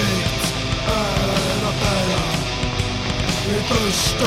And I att bära. Min första